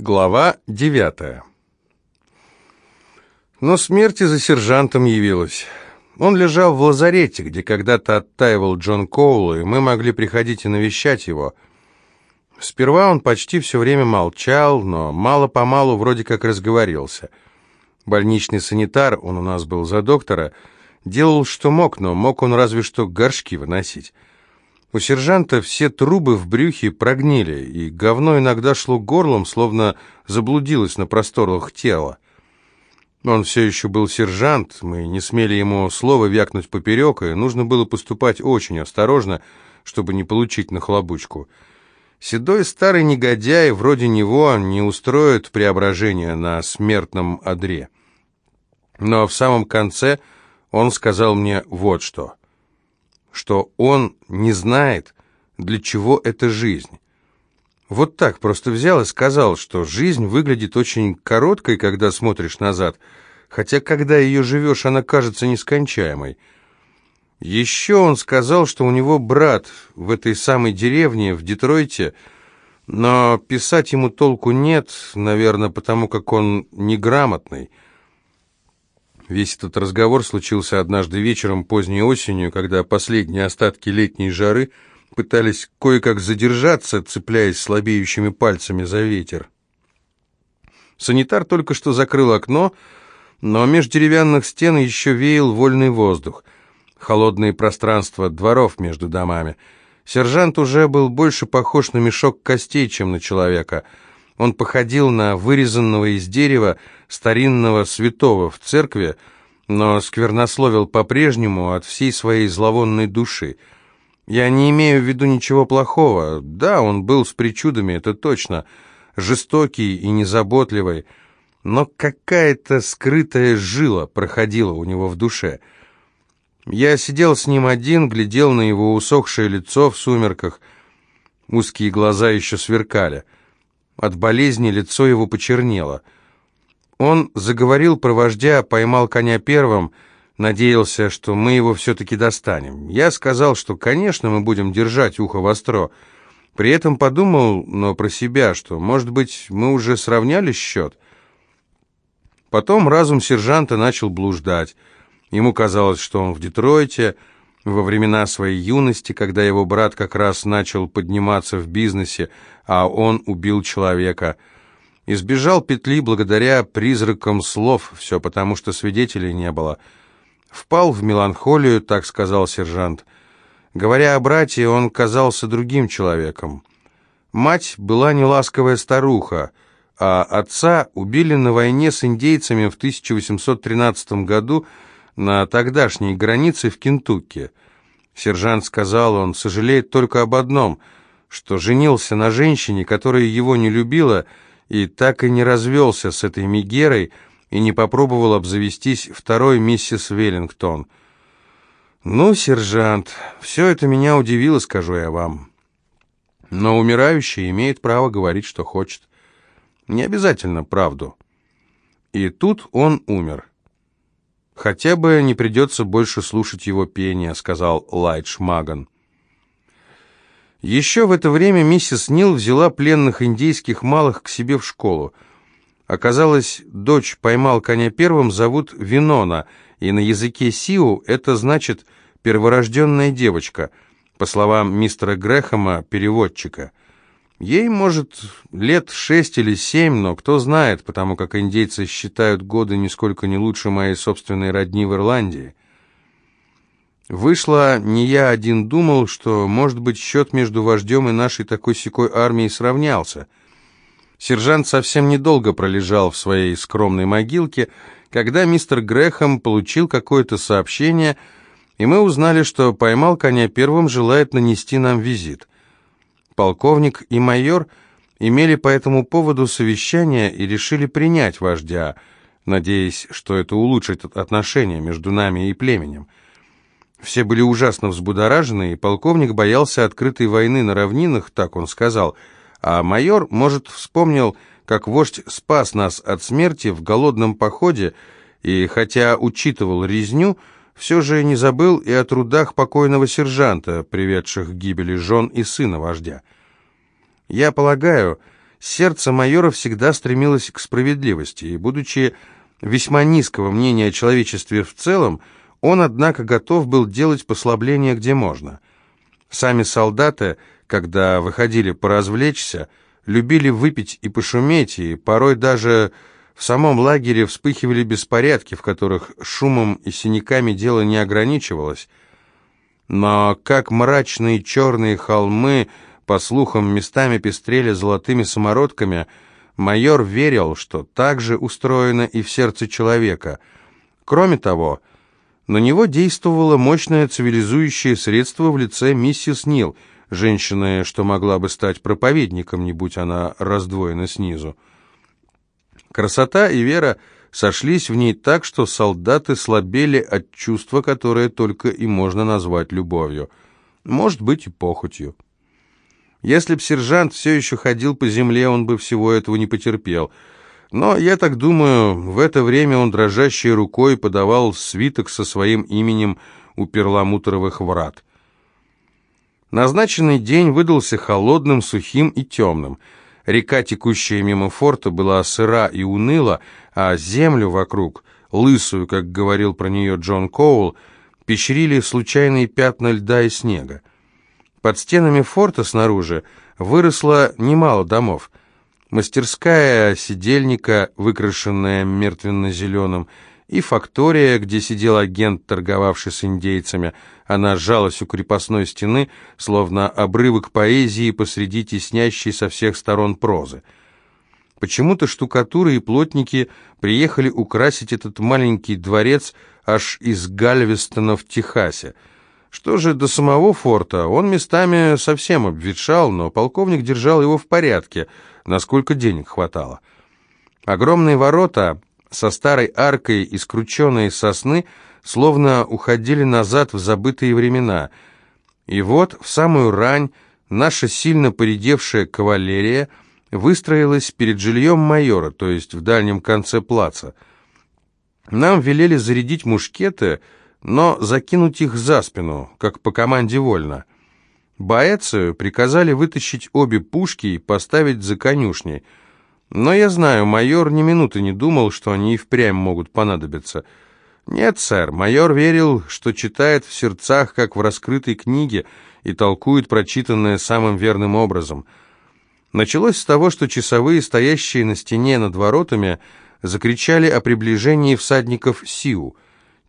Глава девятая Но смерть за сержантом явилась. Он лежал в лазарете, где когда-то оттаивал Джон Коул, и мы могли приходить и навещать его. Сперва он почти все время молчал, но мало-помалу вроде как разговорился. Больничный санитар, он у нас был за доктора, делал что мог, но мог он разве что горшки выносить. У сержанта все трубы в брюхе прогнили, и говно иногда шло горлом, словно заблудилось на просторах тела. Он все еще был сержант, мы не смели ему слова вякнуть поперек, и нужно было поступать очень осторожно, чтобы не получить нахлобучку. Седой старый негодяй вроде него не устроит преображение на смертном одре. Но в самом конце он сказал мне вот что — что он не знает, для чего эта жизнь. Вот так просто взял и сказал, что жизнь выглядит очень короткой, когда смотришь назад, хотя когда ее живешь, она кажется нескончаемой. Еще он сказал, что у него брат в этой самой деревне, в Детройте, но писать ему толку нет, наверное, потому как он неграмотный. Весь этот разговор случился однажды вечером поздней осенью, когда последние остатки летней жары пытались кое-как задержаться, цепляясь слабеющими пальцами за ветер. Санитар только что закрыл окно, но меж деревянных стен еще веял вольный воздух, холодные пространства дворов между домами. Сержант уже был больше похож на мешок костей, чем на человека — он походил на вырезанного из дерева старинного святого в церкви, но сквернословил по-прежнему от всей своей зловонной души. Я не имею в виду ничего плохого. Да, он был с причудами, это точно, жестокий и незаботливый, но какая-то скрытая жила проходила у него в душе. Я сидел с ним один, глядел на его усохшее лицо в сумерках, узкие глаза еще сверкали — от болезни лицо его почернело. Он заговорил про вождя, поймал коня первым, надеялся, что мы его все-таки достанем. Я сказал, что, конечно, мы будем держать ухо востро. При этом подумал, но про себя, что, может быть, мы уже сравняли счет. Потом разум сержанта начал блуждать. Ему казалось, что он в Детройте, во времена своей юности, когда его брат как раз начал подниматься в бизнесе, а он убил человека. Избежал петли благодаря призракам слов, все потому, что свидетелей не было. Впал в меланхолию, так сказал сержант. Говоря о брате, он казался другим человеком. Мать была неласковая старуха, а отца убили на войне с индейцами в 1813 году, на тогдашней границе в Кентукки. Сержант сказал, он сожалеет только об одном, что женился на женщине, которая его не любила, и так и не развелся с этой Мегерой и не попробовал обзавестись второй миссис Веллингтон. «Ну, сержант, все это меня удивило, скажу я вам. Но умирающий имеет право говорить, что хочет. Не обязательно правду. И тут он умер». «Хотя бы не придется больше слушать его пение», — сказал Лайдж Маган. Еще в это время миссис Нил взяла пленных индейских малых к себе в школу. Оказалось, дочь поймал коня первым, зовут Винона, и на языке Сиу это значит «перворожденная девочка», по словам мистера Грэхэма, переводчика — Ей, может, лет шесть или семь, но кто знает, потому как индейцы считают годы нисколько не лучше моей собственной родни в Ирландии. Вышло, не я один думал, что, может быть, счет между вождем и нашей такой-сякой армией сравнялся. Сержант совсем недолго пролежал в своей скромной могилке, когда мистер Грэхэм получил какое-то сообщение, и мы узнали, что поймал коня первым, желает нанести нам визит. Полковник и майор имели по этому поводу совещание и решили принять вождя, надеясь, что это улучшит отношения между нами и племенем. Все были ужасно взбудоражены, и полковник боялся открытой войны на равнинах, так он сказал, а майор, может, вспомнил, как вождь спас нас от смерти в голодном походе, и хотя учитывал резню, все же не забыл и о трудах покойного сержанта, приведших к гибели жен и сына вождя. Я полагаю, сердце майора всегда стремилось к справедливости, и, будучи весьма низкого мнения о человечестве в целом, он, однако, готов был делать послабления где можно. Сами солдаты, когда выходили поразвлечься, любили выпить и пошуметь, и порой даже в самом лагере вспыхивали беспорядки, в которых шумом и синяками дело не ограничивалось. Но как мрачные черные холмы, по слухам, местами пестрели золотыми самородками, майор верил, что так же устроено и в сердце человека. Кроме того, на него действовало мощное цивилизующее средство в лице миссис Нил, женщины, что могла бы стать проповедником, не будь она раздвоена снизу. Красота и вера сошлись в ней так, что солдаты слабели от чувства, которое только и можно назвать любовью. Может быть, и похотью. Если б сержант все еще ходил по земле, он бы всего этого не потерпел — но, я так думаю, в это время он дрожащей рукой подавал свиток со своим именем у перламутровых врат. Назначенный день выдался холодным, сухим и темным. Река, текущая мимо форта, была сыра и уныла, а землю вокруг, лысую, как говорил про нее Джон Коул, пещерили случайные пятна льда и снега. Под стенами форта снаружи выросло немало домов. Мастерская сидельника, выкрашенная мертвенно-зеленым, и фактория, где сидел агент, торговавший с индейцами. Она сжалась у крепостной стены, словно обрывок поэзии посреди теснящей со всех сторон прозы. Почему-то штукатуры и плотники приехали украсить этот маленький дворец аж из Гальвестона в Техасе. Что же до самого форта, он местами совсем обветшал, но полковник держал его в порядке – насколько денег хватало. Огромные ворота со старой аркой из крученной сосны словно уходили назад в забытые времена. И вот в самую рань наша сильно поредевшая кавалерия выстроилась перед жильем майора, то есть в дальнем конце плаца. Нам велели зарядить мушкеты, но закинуть их за спину, как по команде вольно. Боэцию приказали вытащить обе пушки и поставить за конюшней. Но я знаю, майор ни минуты не думал, что они и впрямь могут понадобиться. Нет, сэр, майор верил, что читает в сердцах, как в раскрытой книге, и толкует прочитанное самым верным образом. Началось с того, что часовые, стоящие на стене над воротами, закричали о приближении всадников Сиу.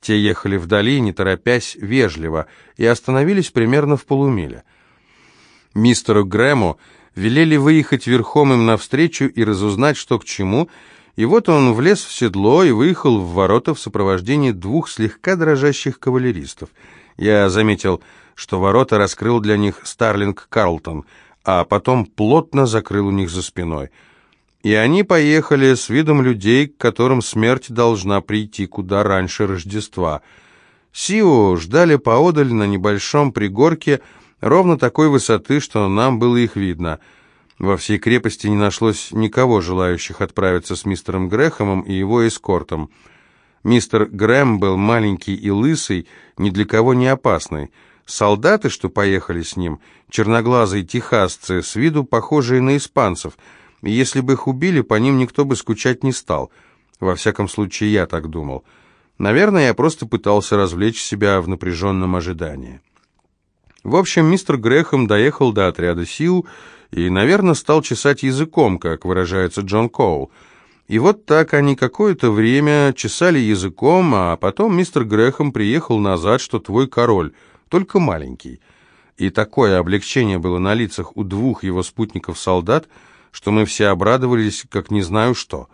Те ехали вдали, не торопясь, вежливо, и остановились примерно в полумиле мистеру Грэму велели выехать верхом им навстречу и разузнать, что к чему, и вот он влез в седло и выехал в ворота в сопровождении двух слегка дрожащих кавалеристов. Я заметил, что ворота раскрыл для них Старлинг Карлтон, а потом плотно закрыл у них за спиной. И они поехали с видом людей, к которым смерть должна прийти куда раньше Рождества. Сио ждали поодаль на небольшом пригорке, ровно такой высоты, что нам было их видно. Во всей крепости не нашлось никого, желающих отправиться с мистером Грэхэмом и его эскортом. Мистер Грэм был маленький и лысый, ни для кого не опасный. Солдаты, что поехали с ним, черноглазые техасцы, с виду похожие на испанцев, если бы их убили, по ним никто бы скучать не стал. Во всяком случае, я так думал. Наверное, я просто пытался развлечь себя в напряженном ожидании. В общем, мистер Грэхэм доехал до отряда сил и, наверное, стал чесать языком, как выражается Джон Коул. И вот так они какое-то время чесали языком, а потом мистер Грэхэм приехал назад, что твой король, только маленький. И такое облегчение было на лицах у двух его спутников-солдат, что мы все обрадовались, как не знаю что.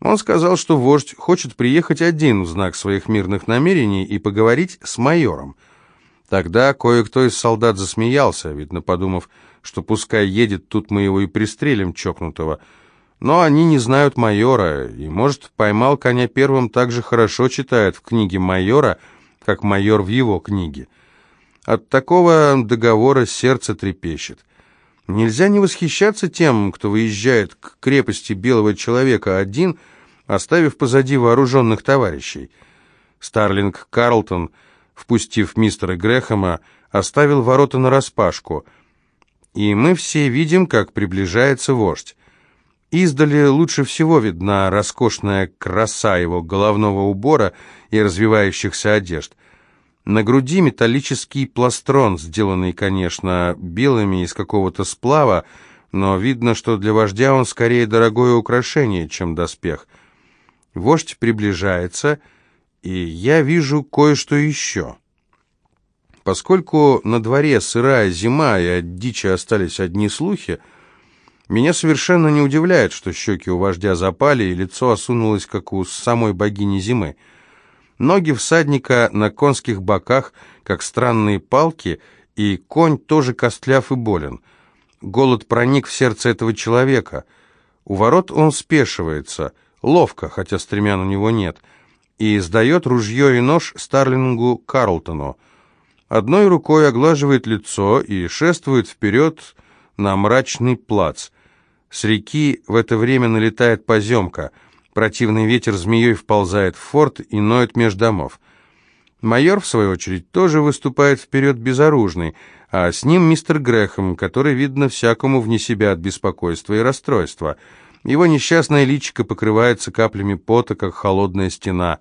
Он сказал, что вождь хочет приехать один в знак своих мирных намерений и поговорить с майором. Тогда кое-кто из солдат засмеялся, видно, подумав, что пускай едет, тут мы его и пристрелим, чокнутого. Но они не знают майора, и, может, поймал коня первым так же хорошо читает в книге майора, как майор в его книге. От такого договора сердце трепещет. Нельзя не восхищаться тем, кто выезжает к крепости белого человека один, оставив позади вооруженных товарищей. Старлинг Карлтон — впустив мистера Грэхэма, оставил ворота нараспашку, и мы все видим, как приближается вождь. Издали лучше всего видна роскошная краса его головного убора и развивающихся одежд. На груди металлический пластрон, сделанный, конечно, белыми из какого-то сплава, но видно, что для вождя он скорее дорогое украшение, чем доспех. Вождь приближается, и я вижу кое-что еще. Поскольку на дворе сырая зима и от дичи остались одни слухи, меня совершенно не удивляет, что щеки у вождя запали и лицо осунулось, как у самой богини зимы. Ноги всадника на конских боках, как странные палки, и конь тоже костляв и болен. Голод проник в сердце этого человека. У ворот он спешивается, ловко, хотя стремян у него нет, и сдает ружье и нож Старлингу Карлтону. Одной рукой оглаживает лицо и шествует вперед на мрачный плац. С реки в это время налетает поземка. Противный ветер змеей вползает в форт и ноет меж домов. Майор, в свою очередь, тоже выступает вперед безоружный, а с ним мистер Грэхэм, который, видно, всякому вне себя от беспокойства и расстройства. Его несчастное личико покрывается каплями пота, как холодная стена.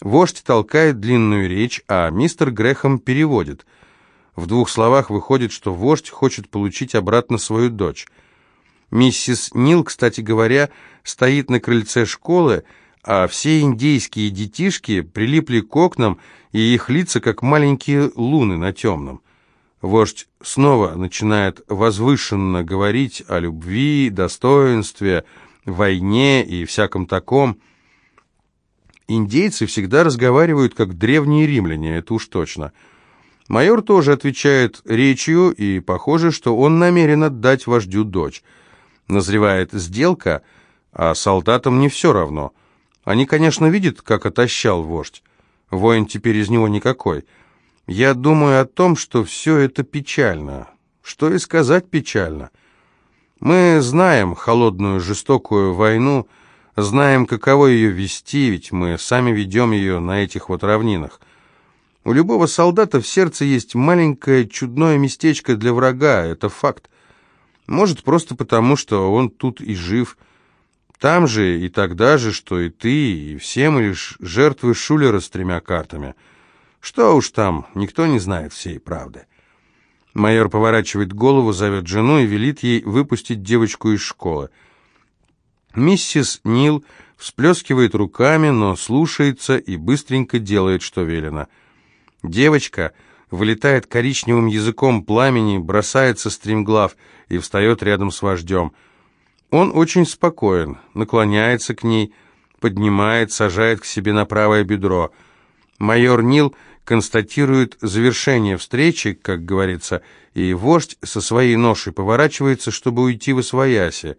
Вождь толкает длинную речь, а мистер Грэхэм переводит. В двух словах выходит, что вождь хочет получить обратно свою дочь — Миссис Нил, кстати говоря, стоит на крыльце школы, а все индейские детишки прилипли к окнам, и их лица как маленькие луны на темном. Вождь снова начинает возвышенно говорить о любви, достоинстве, войне и всяком таком. Индейцы всегда разговаривают как древние римляне, это уж точно. Майор тоже отвечает речью, и похоже, что он намерен отдать вождю дочь назревает сделка, а солдатам не все равно. Они, конечно, видят, как отощал вождь. Воин теперь из него никакой. Я думаю о том, что все это печально. Что и сказать печально. Мы знаем холодную жестокую войну, знаем, каково ее вести, ведь мы сами ведем ее на этих вот равнинах. У любого солдата в сердце есть маленькое чудное местечко для врага, это факт. Может, просто потому, что он тут и жив. Там же и тогда же, что и ты, и все мы лишь жертвы Шулера с тремя картами. Что уж там, никто не знает всей правды. Майор поворачивает голову, зовет жену и велит ей выпустить девочку из школы. Миссис Нил всплескивает руками, но слушается и быстренько делает, что велено. Девочка вылетает коричневым языком пламени, бросается стремглав и встает рядом с вождем. Он очень спокоен, наклоняется к ней, поднимает, сажает к себе на правое бедро. Майор Нил констатирует завершение встречи, как говорится, и вождь со своей ношей поворачивается, чтобы уйти в освояси.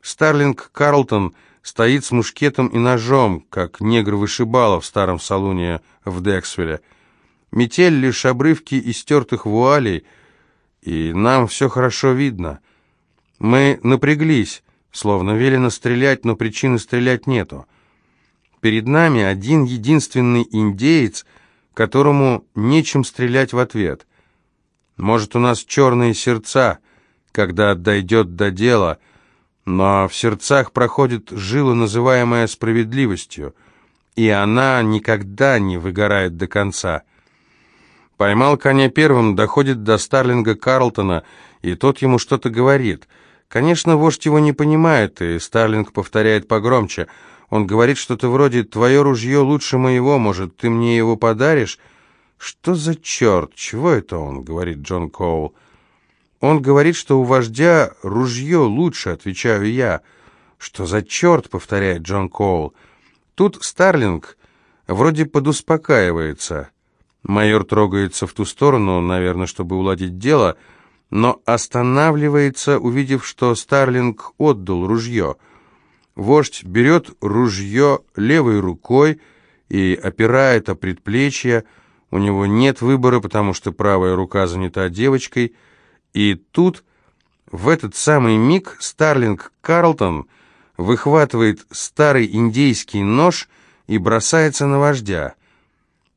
Старлинг Карлтон стоит с мушкетом и ножом, как негр-вышибала в старом салуне в Дексвилле. Метель лишь обрывки истертых вуалей, и нам все хорошо видно. Мы напряглись, словно велено стрелять, но причины стрелять нету. Перед нами один единственный индеец, которому нечем стрелять в ответ. Может, у нас черные сердца, когда дойдет до дела, но в сердцах проходит жила, называемая справедливостью, и она никогда не выгорает до конца. Поймал коня первым, доходит до Старлинга Карлтона, и тот ему что-то говорит. Конечно, вождь его не понимает, и Старлинг повторяет погромче. Он говорит что-то вроде «Твое ружье лучше моего, может, ты мне его подаришь?» «Что за черт? Чего это он?» — говорит Джон Коул. «Он говорит, что у вождя ружье лучше», — отвечаю я. «Что за черт?» — повторяет Джон Коул. Тут Старлинг вроде подуспокаивается. Майор трогается в ту сторону, наверное, чтобы уладить дело, но останавливается, увидев, что Старлинг отдал ружье. Вождь берет ружье левой рукой и опирает о предплечье. У него нет выбора, потому что правая рука занята девочкой. И тут, в этот самый миг, Старлинг Карлтон выхватывает старый индейский нож и бросается на вождя.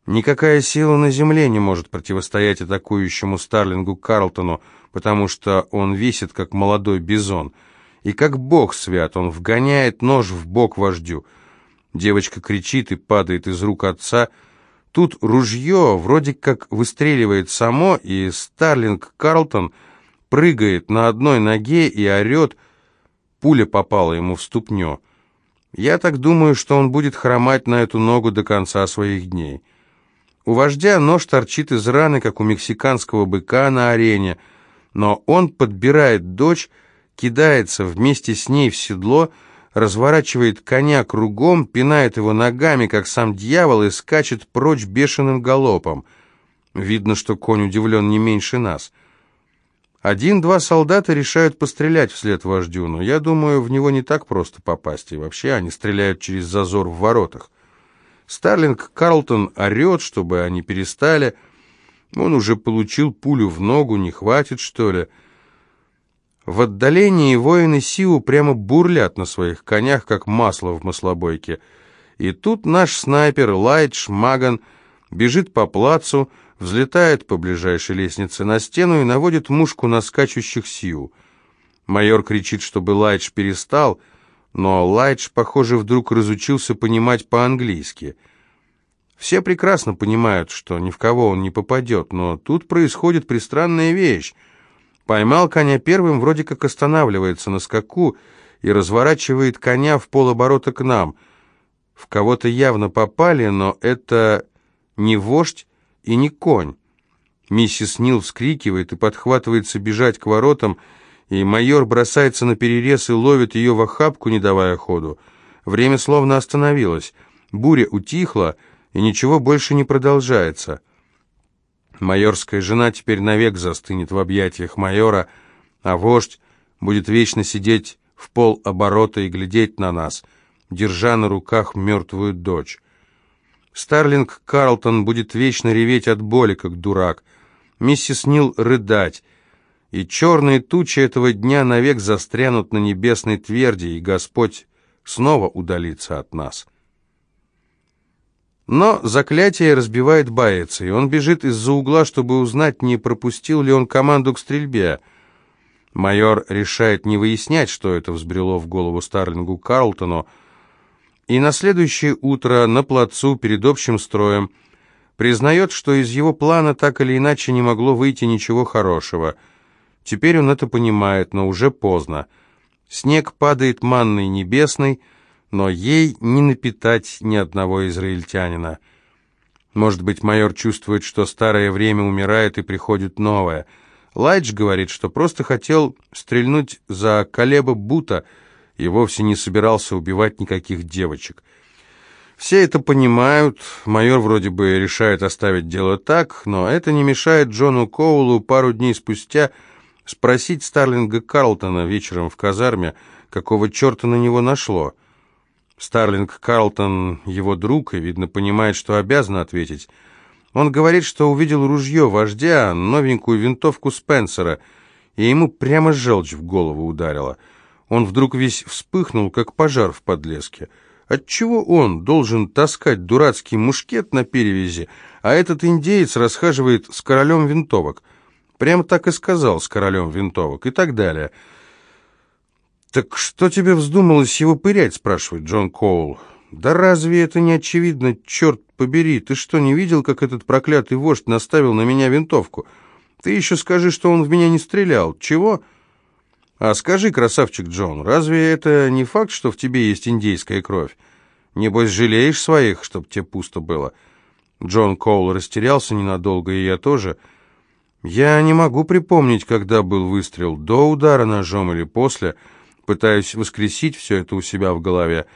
Никакая сила на земле не может противостоять атакующему Старлингу Карлтону, потому что он висит, как молодой бизон. И как бог свят, он вгоняет нож в бок вождю. Девочка кричит и падает из рук отца. Тут ружье вроде как выстреливает само, и Старлинг Карлтон прыгает на одной ноге и орет. Пуля попала ему в ступню. Я так думаю, что он будет хромать на эту ногу до конца своих дней. У вождя нож торчит из раны, как у мексиканского быка на арене, но он подбирает дочь, кидается вместе с ней в седло, разворачивает коня кругом, пинает его ногами, как сам дьявол, и скачет прочь бешеным галопом. Видно, что конь удивлен не меньше нас. Один-два солдата решают пострелять вслед вождю, но я думаю, в него не так просто попасть, и вообще они стреляют через зазор в воротах. Старлинг Карлтон орет, чтобы они перестали. Он уже получил пулю в ногу, не хватит, что ли. В отдалении воины Сиу прямо бурлят на своих конях, как масло в маслобойке. И тут наш снайпер Лайдж Маган бежит по плацу, взлетает по ближайшей лестнице на стену и наводит мушку на скачущих Сиу. Майор кричит, чтобы Лайдж перестал, но Лайдж, похоже, вдруг разучился понимать по-английски. Все прекрасно понимают, что ни в кого он не попадет, но тут происходит пристранная вещь. Поймал коня первым, вроде как останавливается на скаку и разворачивает коня в полоборота к нам. В кого-то явно попали, но это не вождь, и не конь. Миссис Нил вскрикивает и подхватывается бежать к воротам, и майор бросается на перерез и ловит ее в охапку, не давая ходу. Время словно остановилось. Буря утихла, и ничего больше не продолжается. Майорская жена теперь навек застынет в объятиях майора, а вождь будет вечно сидеть в пол оборота и глядеть на нас, держа на руках мертвую дочь. Старлинг Карлтон будет вечно реветь от боли, как дурак. Миссис Нил рыдать. И черные тучи этого дня навек застрянут на небесной тверди, и Господь снова удалится от нас. Но заклятие разбивает боец, и он бежит из-за угла, чтобы узнать, не пропустил ли он команду к стрельбе. Майор решает не выяснять, что это взбрело в голову Старлингу Карлтону, и на следующее утро на плацу перед общим строем признает, что из его плана так или иначе не могло выйти ничего хорошего. Теперь он это понимает, но уже поздно. Снег падает манной небесной, но ей не напитать ни одного израильтянина. Может быть, майор чувствует, что старое время умирает и приходит новое. Лайдж говорит, что просто хотел стрельнуть за Калеба Бута — и вовсе не собирался убивать никаких девочек. Все это понимают, майор вроде бы решает оставить дело так, но это не мешает Джону Коулу пару дней спустя спросить Старлинга Карлтона вечером в казарме, какого черта на него нашло. Старлинг Карлтон его друг и, видно, понимает, что обязан ответить. Он говорит, что увидел ружье вождя, новенькую винтовку Спенсера, и ему прямо желчь в голову ударила — он вдруг весь вспыхнул, как пожар в подлеске. Отчего он должен таскать дурацкий мушкет на перевязи, а этот индеец расхаживает с королем винтовок? Прямо так и сказал, с королем винтовок, и так далее. «Так что тебе вздумалось его пырять?» — спрашивает Джон Коул. «Да разве это не очевидно? Черт побери, ты что, не видел, как этот проклятый вождь наставил на меня винтовку? Ты еще скажи, что он в меня не стрелял. Чего?» «А скажи, красавчик Джон, разве это не факт, что в тебе есть индейская кровь? Небось, жалеешь своих, чтоб тебе пусто было?» Джон Коул растерялся ненадолго, и я тоже. «Я не могу припомнить, когда был выстрел, до удара ножом или после. Пытаюсь воскресить все это у себя в голове.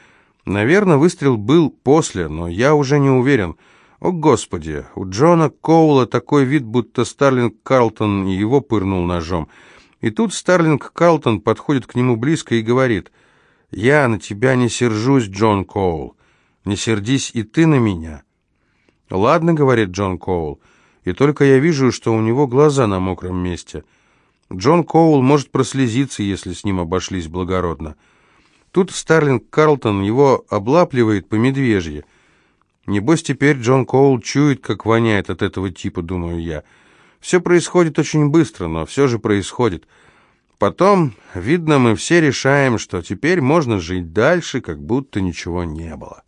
Наверное, выстрел был после, но я уже не уверен. О, Господи, у Джона Коула такой вид, будто Старлинг Карлтон его пырнул ножом». И тут Старлинг Калтон подходит к нему близко и говорит, «Я на тебя не сержусь, Джон Коул. Не сердись и ты на меня». «Ладно», — говорит Джон Коул, «и только я вижу, что у него глаза на мокром месте». Джон Коул может прослезиться, если с ним обошлись благородно. Тут Старлинг Карлтон его облапливает по медвежье. Небось, теперь Джон Коул чует, как воняет от этого типа, думаю я. Все происходит очень быстро, но все же происходит. Потом, видно, мы все решаем, что теперь можно жить дальше, как будто ничего не было.